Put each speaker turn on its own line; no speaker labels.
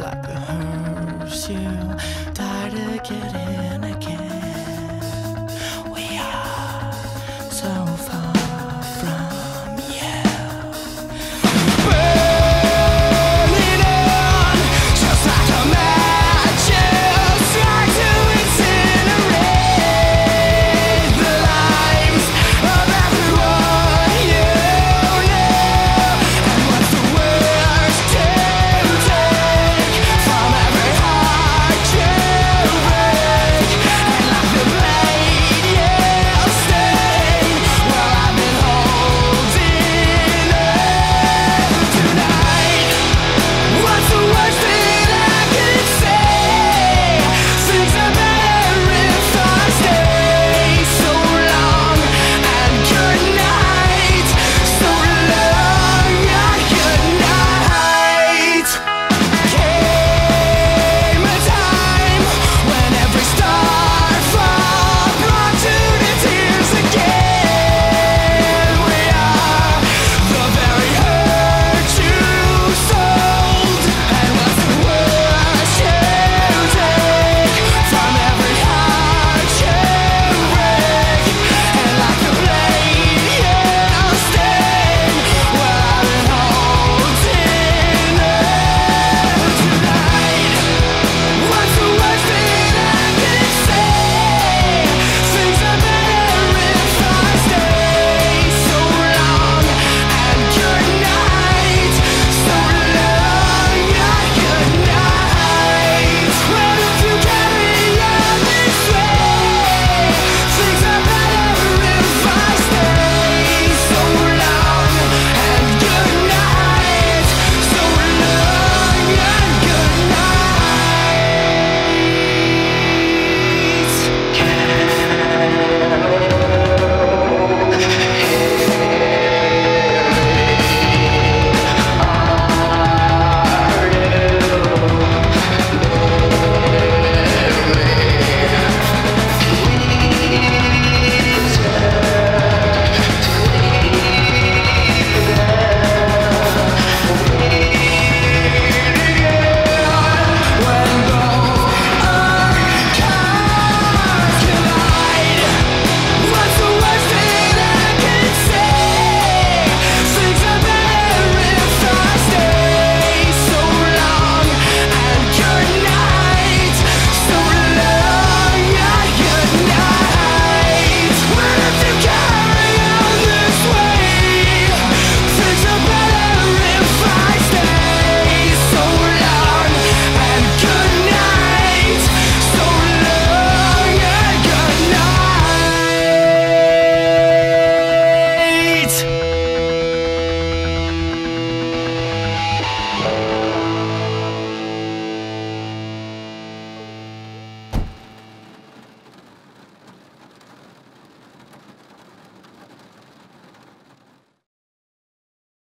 like a horse, you died die to get in.